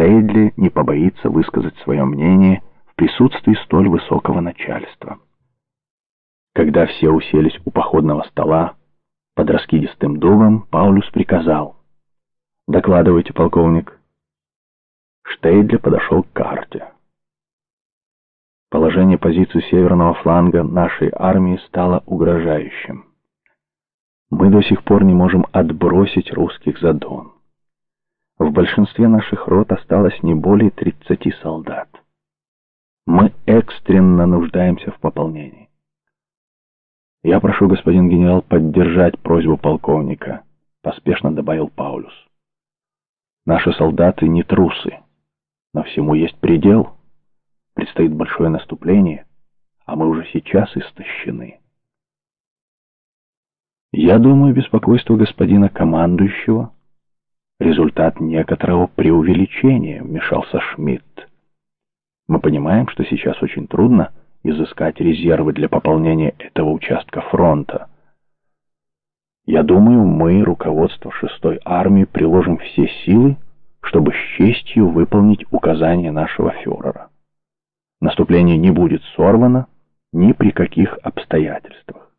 Штейдли не побоится высказать свое мнение в присутствии столь высокого начальства. Когда все уселись у походного стола под раскидистым дубом, Паулюс приказал. «Докладывайте, полковник». Штейдли подошел к карте. Положение позиций северного фланга нашей армии стало угрожающим. Мы до сих пор не можем отбросить русских за Дон. Большинстве наших рот осталось не более 30 солдат. Мы экстренно нуждаемся в пополнении. «Я прошу, господин генерал, поддержать просьбу полковника», — поспешно добавил Паулюс. «Наши солдаты не трусы, но всему есть предел. Предстоит большое наступление, а мы уже сейчас истощены». «Я думаю, беспокойство господина командующего — результат некоторого преувеличения», — вмешался Шмидт. «Мы понимаем, что сейчас очень трудно...» изыскать резервы для пополнения этого участка фронта. Я думаю, мы, руководство шестой армии, приложим все силы, чтобы с честью выполнить указания нашего фюрера. Наступление не будет сорвано ни при каких обстоятельствах.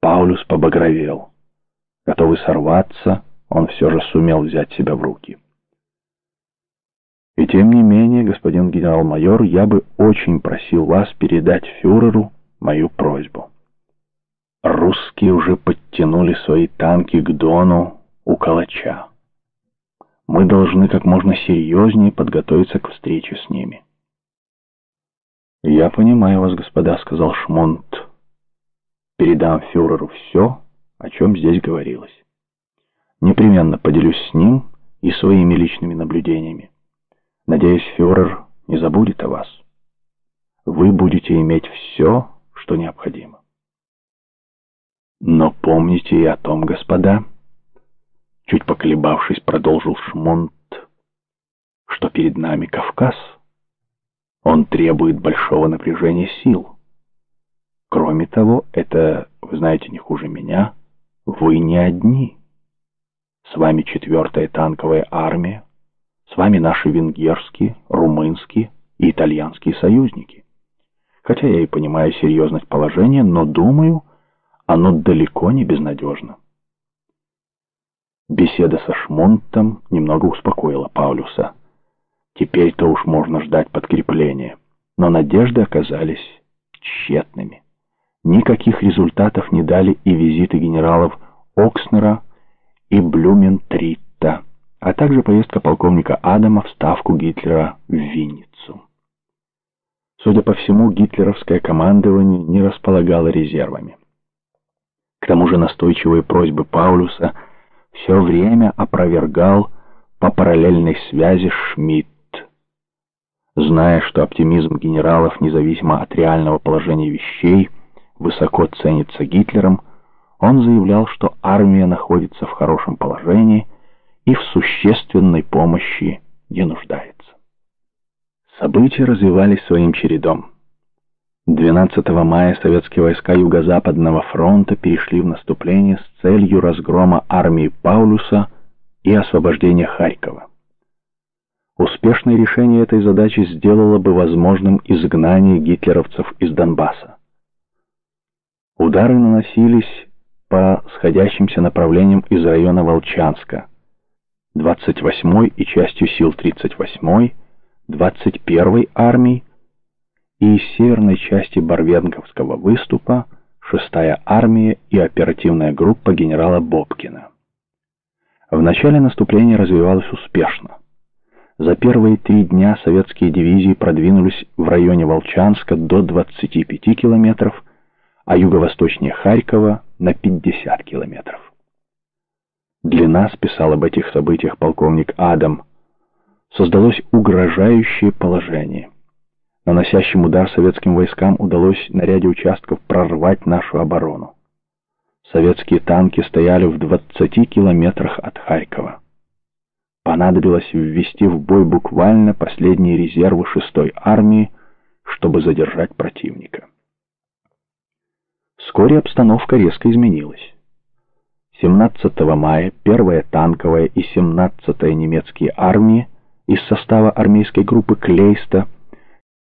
Паулюс побагровел. Готовый сорваться, он все же сумел взять себя в руки. И тем не менее, господин генерал-майор, я бы очень просил вас передать фюреру мою просьбу. Русские уже подтянули свои танки к Дону у Калача. Мы должны как можно серьезнее подготовиться к встрече с ними. «Я понимаю вас, господа», — сказал Шмонт. «Передам фюреру все, о чем здесь говорилось. Непременно поделюсь с ним и своими личными наблюдениями. Надеюсь, фюрер не забудет о вас. Вы будете иметь все, что необходимо. Но помните и о том, господа, чуть поколебавшись, продолжил Шмонт, что перед нами Кавказ. Он требует большого напряжения сил. Кроме того, это, вы знаете, не хуже меня, вы не одни. С вами четвертая танковая армия, с вами наши венгерские, румынские и итальянские союзники. Хотя я и понимаю серьезность положения, но думаю, оно далеко не безнадежно. Беседа со Шмонтом немного успокоила Паулюса. Теперь-то уж можно ждать подкрепления. Но надежды оказались тщетными. Никаких результатов не дали и визиты генералов Окснера и Блюментрита а также поездка полковника Адама в ставку Гитлера в Винницу. Судя по всему, гитлеровское командование не располагало резервами. К тому же настойчивые просьбы Паулюса все время опровергал по параллельной связи Шмидт. Зная, что оптимизм генералов, независимо от реального положения вещей, высоко ценится Гитлером, он заявлял, что армия находится в хорошем положении и в существенной помощи не нуждается. События развивались своим чередом. 12 мая советские войска Юго-Западного фронта перешли в наступление с целью разгрома армии Паулюса и освобождения Харькова. Успешное решение этой задачи сделало бы возможным изгнание гитлеровцев из Донбасса. Удары наносились по сходящимся направлениям из района Волчанска, 28-й и частью сил 38-й, 21-й армий и из северной части Барвенковского выступа 6-я армия и оперативная группа генерала Бобкина. В начале наступление развивалось успешно. За первые три дня советские дивизии продвинулись в районе Волчанска до 25 километров, а юго-восточнее Харькова на 50 километров. Для нас, писал об этих событиях полковник Адам, создалось угрожающее положение. Наносящим удар советским войскам удалось на ряде участков прорвать нашу оборону. Советские танки стояли в 20 километрах от Харькова. Понадобилось ввести в бой буквально последние резервы 6-й армии, чтобы задержать противника. Вскоре обстановка резко изменилась. 17 мая 1-я танковая и 17-я немецкие армии из состава армейской группы Клейста